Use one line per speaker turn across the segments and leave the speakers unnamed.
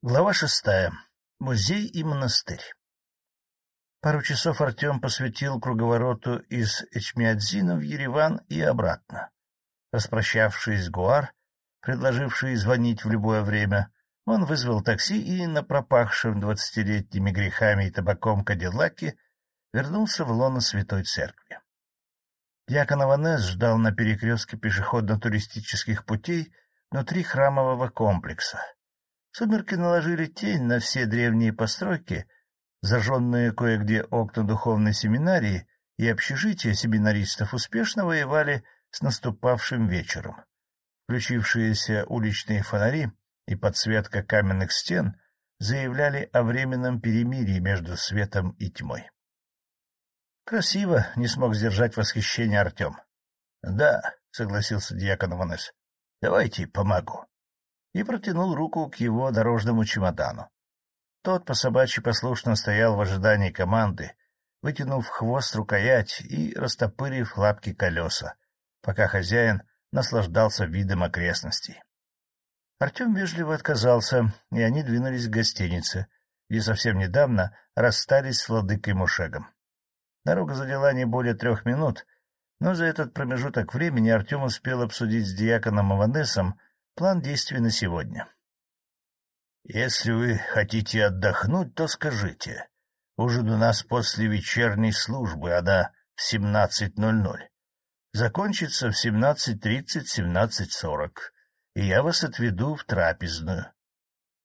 Глава шестая. Музей и монастырь. Пару часов Артем посвятил круговороту из Эчмиадзина в Ереван и обратно. Распрощавшись с Гуар, предложивший звонить в любое время, он вызвал такси и на пропахшем двадцатилетними грехами и табаком Кадиллаке вернулся в лоно Святой Церкви. Дьякон Аванес ждал на перекрестке пешеходно-туристических путей внутри храмового комплекса — Сумерки наложили тень на все древние постройки, зажженные кое-где окна духовной семинарии и общежития семинаристов успешно воевали с наступавшим вечером. Включившиеся уличные фонари и подсветка каменных стен заявляли о временном перемирии между светом и тьмой. Красиво, не смог сдержать восхищение Артем. — Да, — согласился дьякон Иванес, — давайте помогу и протянул руку к его дорожному чемодану. Тот по собачьи послушно стоял в ожидании команды, вытянув хвост рукоять и растопырив лапки колеса, пока хозяин наслаждался видом окрестностей. Артем вежливо отказался, и они двинулись к гостинице, где совсем недавно расстались с владыкой Мушегом. Дорога заняла не более трех минут, но за этот промежуток времени Артем успел обсудить с диаконом Аванесом План действий на сегодня. Если вы хотите отдохнуть, то скажите. Ужин у нас после вечерней службы, она в 17.00. Закончится в 17.30-17.40, и я вас отведу в трапезную.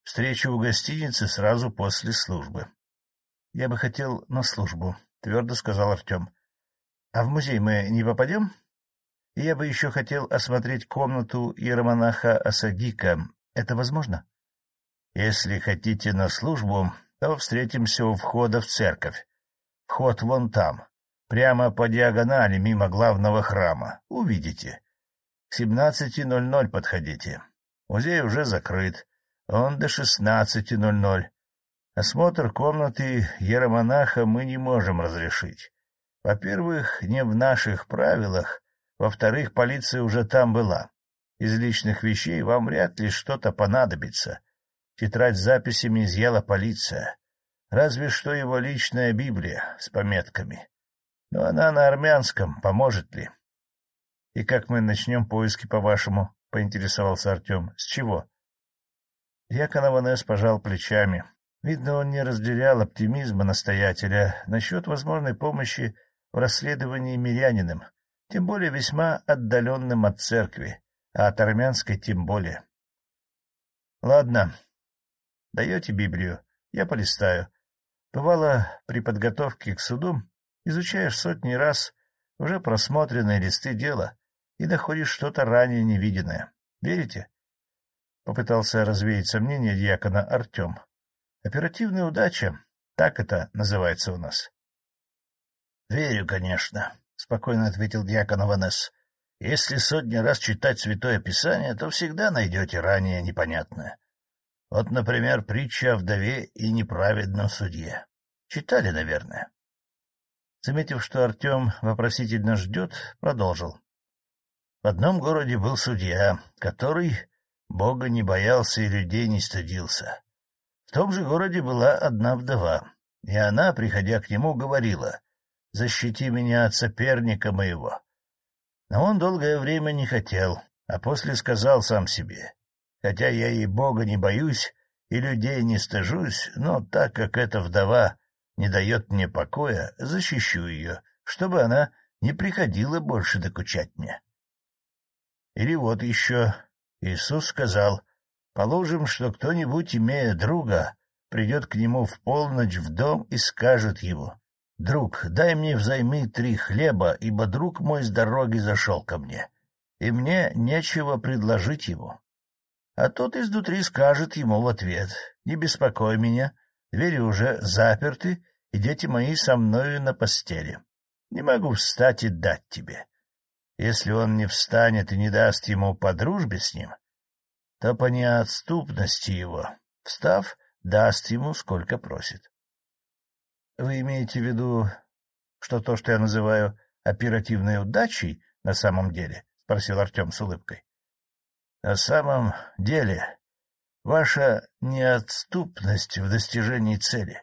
Встречу в гостинице сразу после службы. — Я бы хотел на службу, — твердо сказал Артем. — А в музей мы не попадем? Я бы еще хотел осмотреть комнату иеромонаха Асагика. Это возможно? Если хотите на службу, то встретимся у входа в церковь. Вход вон там, прямо по диагонали, мимо главного храма. Увидите. К семнадцати ноль ноль подходите. Музей уже закрыт. Он до шестнадцати ноль ноль. Осмотр комнаты иеромонаха мы не можем разрешить. Во-первых, не в наших правилах во-вторых, полиция уже там была. Из личных вещей вам вряд ли что-то понадобится. Тетрадь с записями изъяла полиция. Разве что его личная Библия с пометками. Но она на армянском, поможет ли? — И как мы начнем поиски, по-вашему? — поинтересовался Артем. — С чего? Якон пожал плечами. Видно, он не разделял оптимизма настоятеля насчет возможной помощи в расследовании миряниным, тем более весьма отдаленным от церкви, а от армянской тем более. — Ладно, даете Библию, я полистаю. Бывало, при подготовке к суду изучаешь сотни раз уже просмотренные листы дела и находишь что-то ранее невиденное. Верите? Попытался развеять сомнения дьякона Артем. Оперативная удача, так это называется у нас. — Верю, конечно, — спокойно ответил дьякон Аванес. — Если сотни раз читать Святое Писание, то всегда найдете ранее непонятное. Вот, например, притча о вдове и неправедном судье. Читали, наверное. Заметив, что Артем вопросительно ждет, продолжил. В одном городе был судья, который Бога не боялся и людей не стыдился. В том же городе была одна вдова, и она, приходя к нему, говорила — защити меня от соперника моего. Но он долгое время не хотел, а после сказал сам себе, хотя я и Бога не боюсь, и людей не стыжусь, но так как эта вдова не дает мне покоя, защищу ее, чтобы она не приходила больше докучать мне. Или вот еще Иисус сказал, положим, что кто-нибудь, имея друга, придет к нему в полночь в дом и скажет ему, «Друг, дай мне взаймы три хлеба, ибо друг мой с дороги зашел ко мне, и мне нечего предложить ему». А тот изнутри скажет ему в ответ, «Не беспокой меня, двери уже заперты, и дети мои со мною на постели. Не могу встать и дать тебе». Если он не встанет и не даст ему по дружбе с ним, то по неотступности его, встав, даст ему, сколько просит. — Вы имеете в виду, что то, что я называю оперативной удачей, на самом деле? — спросил Артем с улыбкой. — На самом деле Ваша неотступность в достижении цели,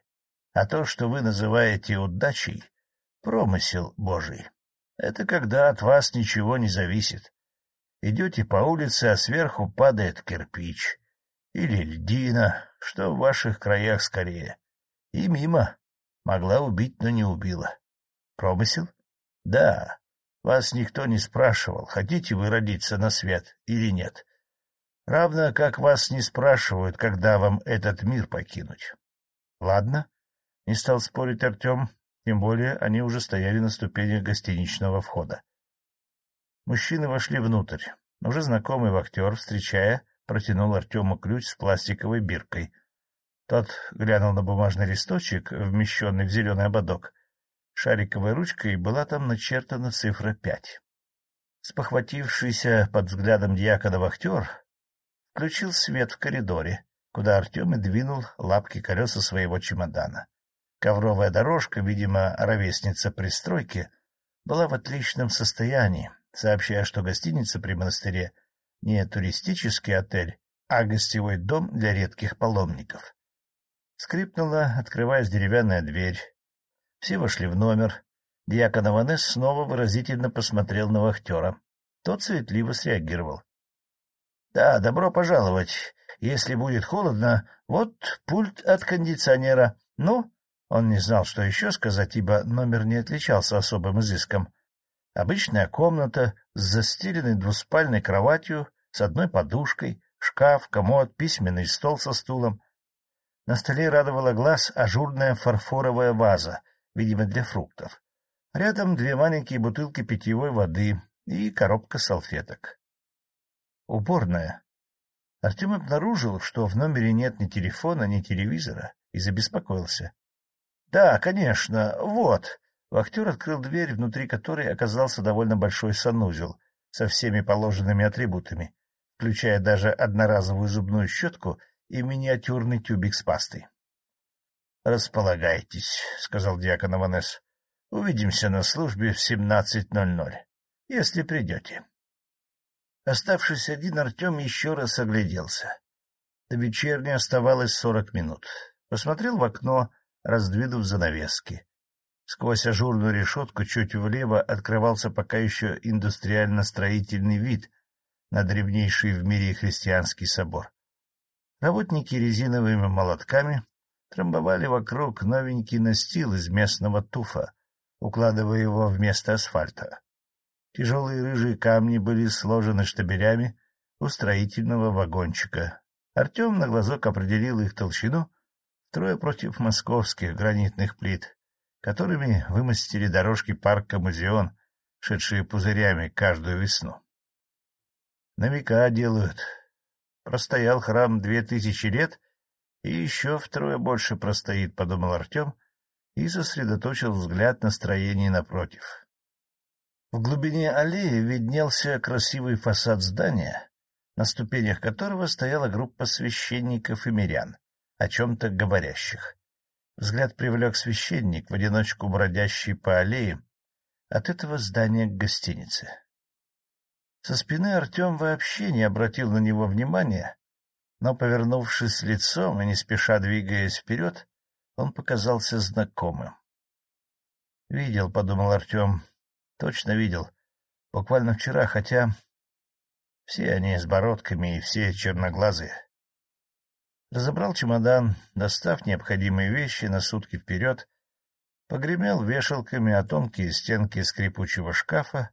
а то, что вы называете удачей, — промысел Божий. Это когда от вас ничего не зависит. Идете по улице, а сверху падает кирпич. Или льдина, что в ваших краях скорее. И мимо. Могла убить, но не убила. Промысел? Да. Вас никто не спрашивал, хотите вы родиться на свет или нет. Равно как вас не спрашивают, когда вам этот мир покинуть. Ладно, не стал спорить Артем, тем более они уже стояли на ступенях гостиничного входа. Мужчины вошли внутрь. Уже знакомый вахтер, встречая, протянул Артему ключ с пластиковой биркой. Тот глянул на бумажный листочек, вмещенный в зеленый ободок. Шариковой ручкой была там начертана цифра пять. Спохватившийся под взглядом дьякона вахтер включил свет в коридоре, куда Артем и двинул лапки колеса своего чемодана. Ковровая дорожка, видимо, ровесница пристройки, была в отличном состоянии, сообщая, что гостиница при монастыре не туристический отель, а гостевой дом для редких паломников. Скрипнула, открываясь деревянная дверь. Все вошли в номер. Дьякон Аванес снова выразительно посмотрел на вахтера. Тот суетливо среагировал. — Да, добро пожаловать. Если будет холодно, вот пульт от кондиционера. Ну, он не знал, что еще сказать, ибо номер не отличался особым изыском. Обычная комната с застеленной двуспальной кроватью, с одной подушкой, шкаф, комод, письменный стол со стулом. На столе радовала глаз ажурная фарфоровая ваза, видимо, для фруктов. Рядом две маленькие бутылки питьевой воды и коробка салфеток. Уборная. Артем обнаружил, что в номере нет ни телефона, ни телевизора, и забеспокоился. — Да, конечно, вот. Вахтер открыл дверь, внутри которой оказался довольно большой санузел со всеми положенными атрибутами, включая даже одноразовую зубную щетку и миниатюрный тюбик с пастой. — Располагайтесь, — сказал диакон Аванес. — Увидимся на службе в 17.00, если придете. Оставшись один, Артем еще раз огляделся. До вечерней оставалось сорок минут. Посмотрел в окно, раздвинув занавески. Сквозь ажурную решетку чуть влево открывался пока еще индустриально-строительный вид на древнейший в мире христианский собор. Работники резиновыми молотками трамбовали вокруг новенький настил из местного туфа, укладывая его вместо асфальта. Тяжелые рыжие камни были сложены штабелями у строительного вагончика. Артем на глазок определил их толщину трое против московских гранитных плит, которыми вымостили дорожки парка «Музеон», шедшие пузырями каждую весну. На века делают. Простоял храм две тысячи лет, и еще втрое больше простоит, — подумал Артем и сосредоточил взгляд на строении напротив. В глубине аллеи виднелся красивый фасад здания, на ступенях которого стояла группа священников и мирян о чем-то говорящих. Взгляд привлек священник, в одиночку бродящий по аллее, от этого здания к гостинице. Со спины Артем вообще не обратил на него внимания, но, повернувшись лицом и не спеша двигаясь вперед, он показался знакомым. — Видел, — подумал Артем, — точно видел. Буквально вчера, хотя все они с бородками и все черноглазые. Разобрал чемодан, достав необходимые вещи на сутки вперед, погремел вешалками о тонкие стенки скрипучего шкафа,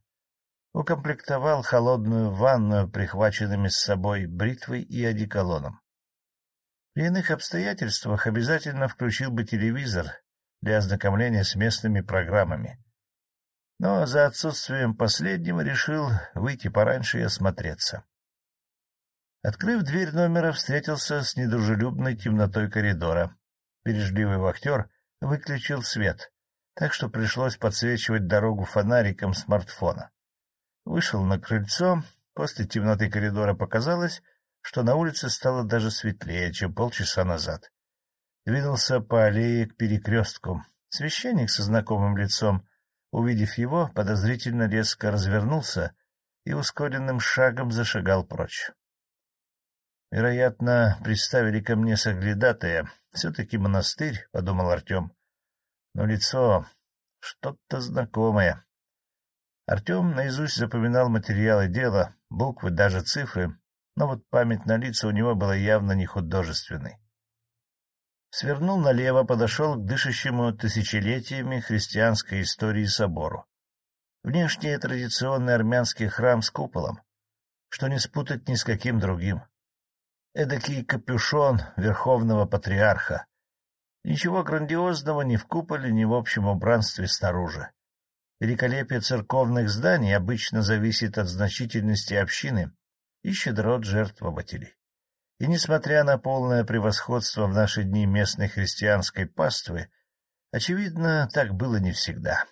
укомплектовал холодную ванную прихваченными с собой бритвой и одеколоном. При иных обстоятельствах обязательно включил бы телевизор для ознакомления с местными программами. Но за отсутствием последнего решил выйти пораньше и осмотреться. Открыв дверь номера, встретился с недружелюбной темнотой коридора. Бережливый вахтер выключил свет, так что пришлось подсвечивать дорогу фонариком смартфона. Вышел на крыльцо, после темноты коридора показалось, что на улице стало даже светлее, чем полчаса назад. Двинулся по аллее к перекрестку. Священник со знакомым лицом, увидев его, подозрительно резко развернулся и ускоренным шагом зашагал прочь. Вероятно, приставили ко мне соглядатая. Все-таки монастырь, — подумал Артем. Но лицо что-то знакомое. Артем наизусть запоминал материалы дела, буквы, даже цифры, но вот память на лица у него была явно не художественной. Свернул налево, подошел к дышащему тысячелетиями христианской истории собору. Внешне традиционный армянский храм с куполом, что не спутать ни с каким другим. Эдакий капюшон верховного патриарха. Ничего грандиозного ни в куполе, ни в общем убранстве снаружи. Великолепие церковных зданий обычно зависит от значительности общины и щедрот жертвователей. И несмотря на полное превосходство в наши дни местной христианской паствы, очевидно, так было не всегда.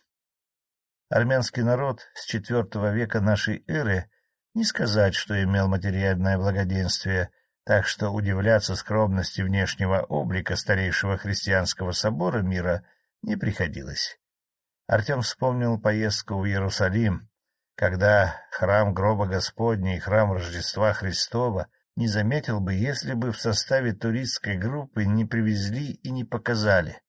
Армянский народ с IV века нашей эры не сказать, что имел материальное благоденствие, так что удивляться скромности внешнего облика старейшего христианского собора мира не приходилось. Артем вспомнил поездку в Иерусалим, когда храм гроба Господня и храм Рождества Христова не заметил бы, если бы в составе туристской группы не привезли и не показали.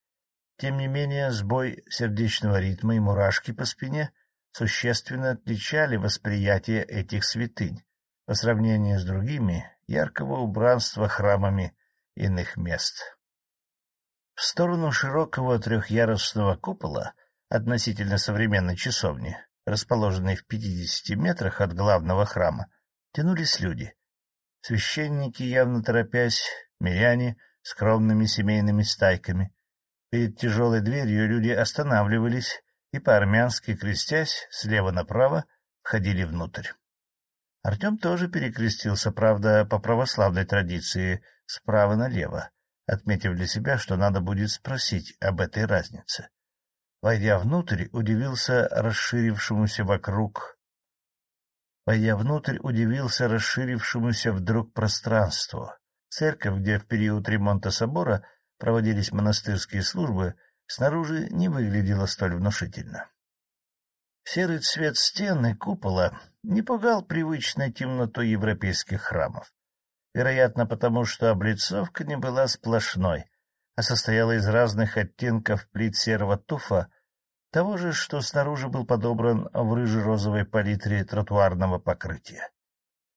Тем не менее, сбой сердечного ритма и мурашки по спине существенно отличали восприятие этих святынь по сравнению с другими яркого убранства храмами иных мест. В сторону широкого трехъярусного купола — относительно современной часовни, расположенной в пятидесяти метрах от главного храма, тянулись люди. Священники, явно торопясь, миряне, скромными семейными стайками. Перед тяжелой дверью люди останавливались и, по-армянски крестясь, слева направо, входили внутрь. Артем тоже перекрестился, правда, по православной традиции, справа налево, отметив для себя, что надо будет спросить об этой разнице. Войдя внутрь, удивился расширившемуся вокруг... Войдя внутрь, удивился расширившемуся вдруг пространству. Церковь, где в период ремонта собора проводились монастырские службы, снаружи не выглядела столь внушительно. Серый цвет стены купола не пугал привычной темнотой европейских храмов. Вероятно, потому что облицовка не была сплошной, а состояла из разных оттенков плит серого туфа, того же, что снаружи был подобран в рыже-розовой палитре тротуарного покрытия.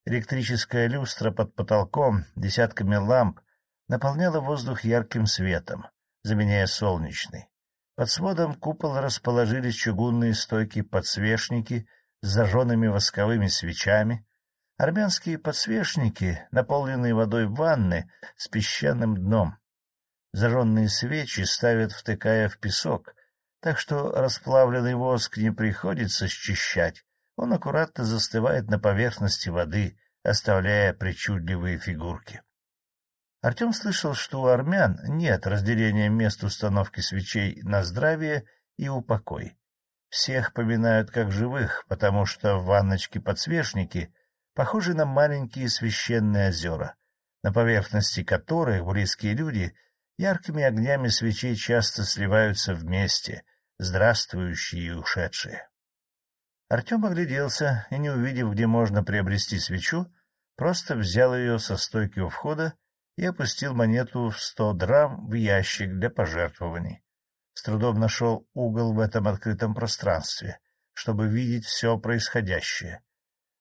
Электрическая люстра под потолком десятками ламп наполняла воздух ярким светом, заменяя солнечный. Под сводом купола расположились чугунные стойки-подсвечники с зажженными восковыми свечами, армянские подсвечники, наполненные водой ванны с песчаным дном, Зажженные свечи ставят, втыкая в песок, так что расплавленный воск не приходится счищать, он аккуратно застывает на поверхности воды, оставляя причудливые фигурки. Артем слышал, что у армян нет разделения мест установки свечей на здравие и упокой. Всех поминают как живых, потому что ванночки-подсвечники похожи на маленькие священные озера, на поверхности которых близкие люди — Яркими огнями свечей часто сливаются вместе, здравствующие и ушедшие. Артем огляделся и, не увидев, где можно приобрести свечу, просто взял ее со стойки у входа и опустил монету в сто драм в ящик для пожертвований. С трудом нашел угол в этом открытом пространстве, чтобы видеть все происходящее.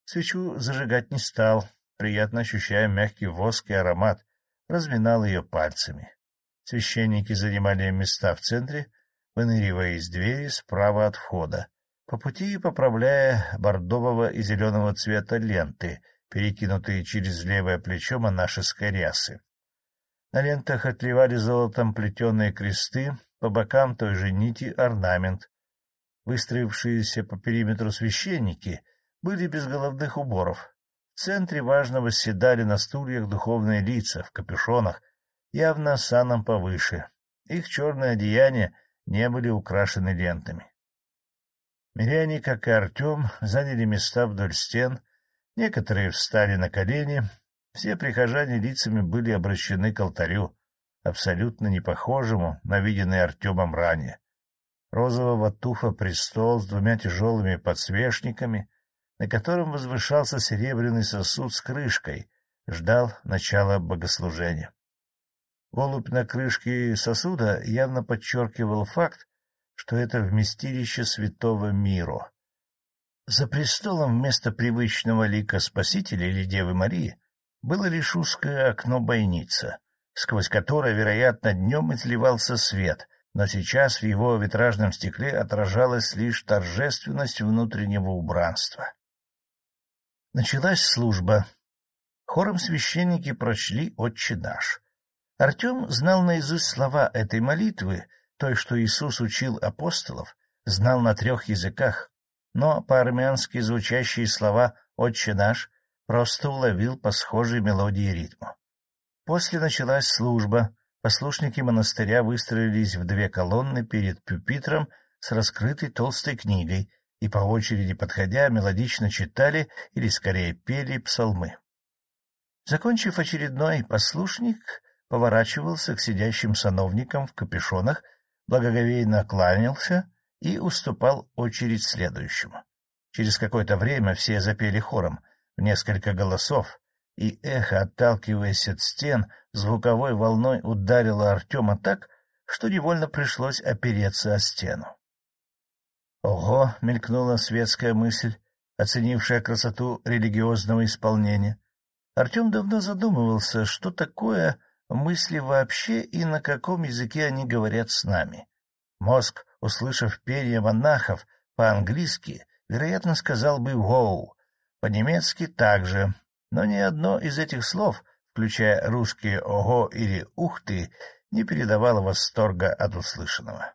Свечу зажигать не стал, приятно ощущая мягкий воск и аромат, разминал ее пальцами. Священники занимали места в центре, выныривая из двери справа от входа, по пути поправляя бордового и зеленого цвета ленты, перекинутые через левое плечо монашеской рясы. На лентах отливали золотом плетеные кресты, по бокам той же нити орнамент. Выстроившиеся по периметру священники были без головных уборов. В центре важно восседали на стульях духовные лица в капюшонах явно саном повыше. Их черные одеяния не были украшены лентами. Миряне, как и Артем, заняли места вдоль стен, некоторые встали на колени, все прихожане лицами были обращены к алтарю, абсолютно не похожему на виденный Артемом ранее. Розового туфа престол с двумя тяжелыми подсвечниками, на котором возвышался серебряный сосуд с крышкой, ждал начала богослужения. Голубь на крышке сосуда явно подчеркивал факт, что это вместилище святого миру. За престолом вместо привычного лика Спасителя или Девы Марии было лишь узкое окно-бойница, сквозь которое, вероятно, днем изливался свет, но сейчас в его витражном стекле отражалась лишь торжественность внутреннего убранства. Началась служба. Хором священники прочли «Отче наш». Артем знал наизусть слова этой молитвы, той, что Иисус учил апостолов, знал на трех языках, но по-армянски звучащие слова «Отче наш» просто уловил по схожей мелодии и ритму. После началась служба, послушники монастыря выстроились в две колонны перед пюпитром с раскрытой толстой книгой и по очереди подходя мелодично читали или скорее пели псалмы. Закончив очередной, послушник поворачивался к сидящим сановникам в капюшонах, благоговейно кланялся и уступал очередь следующему. Через какое-то время все запели хором в несколько голосов, и эхо, отталкиваясь от стен, звуковой волной ударило Артема так, что невольно пришлось опереться о стену. «Ого!» — мелькнула светская мысль, оценившая красоту религиозного исполнения. Артем давно задумывался, что такое мысли вообще и на каком языке они говорят с нами. Мозг, услышав пение монахов по-английски, вероятно, сказал бы «воу», по-немецки также, но ни одно из этих слов, включая русские «ого» или «ух ты», не передавало восторга от услышанного.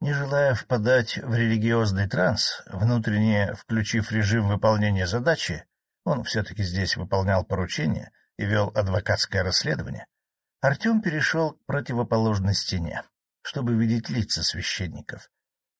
Не желая впадать в религиозный транс, внутренне включив режим выполнения задачи, он все-таки здесь выполнял поручение и вел адвокатское расследование, Артем перешел к противоположной стене, чтобы видеть лица священников.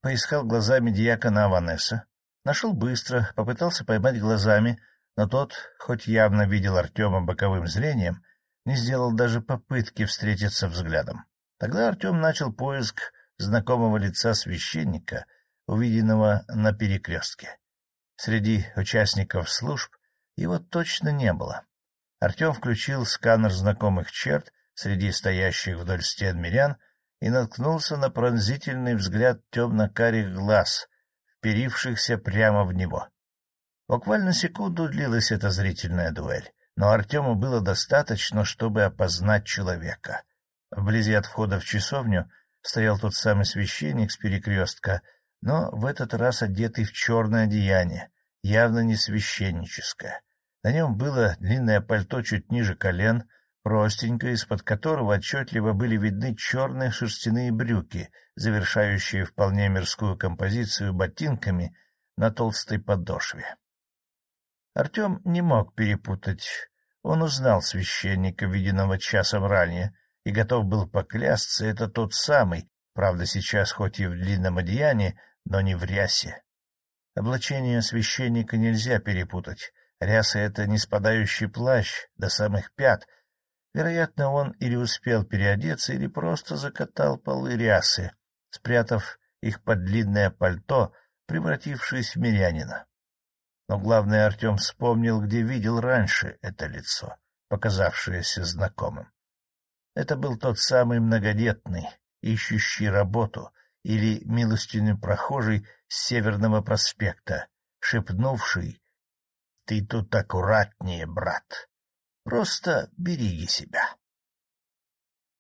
Поискал глазами диакона Аванеса, нашел быстро, попытался поймать глазами — но тот, хоть явно видел Артема боковым зрением, не сделал даже попытки встретиться взглядом. Тогда Артем начал поиск знакомого лица священника, увиденного на перекрестке. Среди участников служб его точно не было. Артем включил сканер знакомых черт среди стоящих вдоль стен мирян и наткнулся на пронзительный взгляд темно-карих глаз, вперившихся прямо в него. Буквально секунду длилась эта зрительная дуэль, но Артему было достаточно, чтобы опознать человека. Вблизи от входа в часовню стоял тот самый священник с перекрестка, но в этот раз одетый в черное одеяние, явно не священническое. На нем было длинное пальто чуть ниже колен, простенькое, из-под которого отчетливо были видны черные шерстяные брюки, завершающие вполне мирскую композицию ботинками на толстой подошве. Артем не мог перепутать. Он узнал священника, виденного часом ранее, и готов был поклясться, это тот самый, правда, сейчас хоть и в длинном одеянии, но не в рясе. Облачение священника нельзя перепутать. Ряса — это не спадающий плащ до самых пят. Вероятно, он или успел переодеться, или просто закатал полы рясы, спрятав их под длинное пальто, превратившись в мирянина. Но главное, Артем вспомнил, где видел раньше это лицо, показавшееся знакомым. Это был тот самый многодетный, ищущий работу или милостивый прохожий с Северного проспекта, шепнувший «Ты тут аккуратнее, брат, просто береги себя».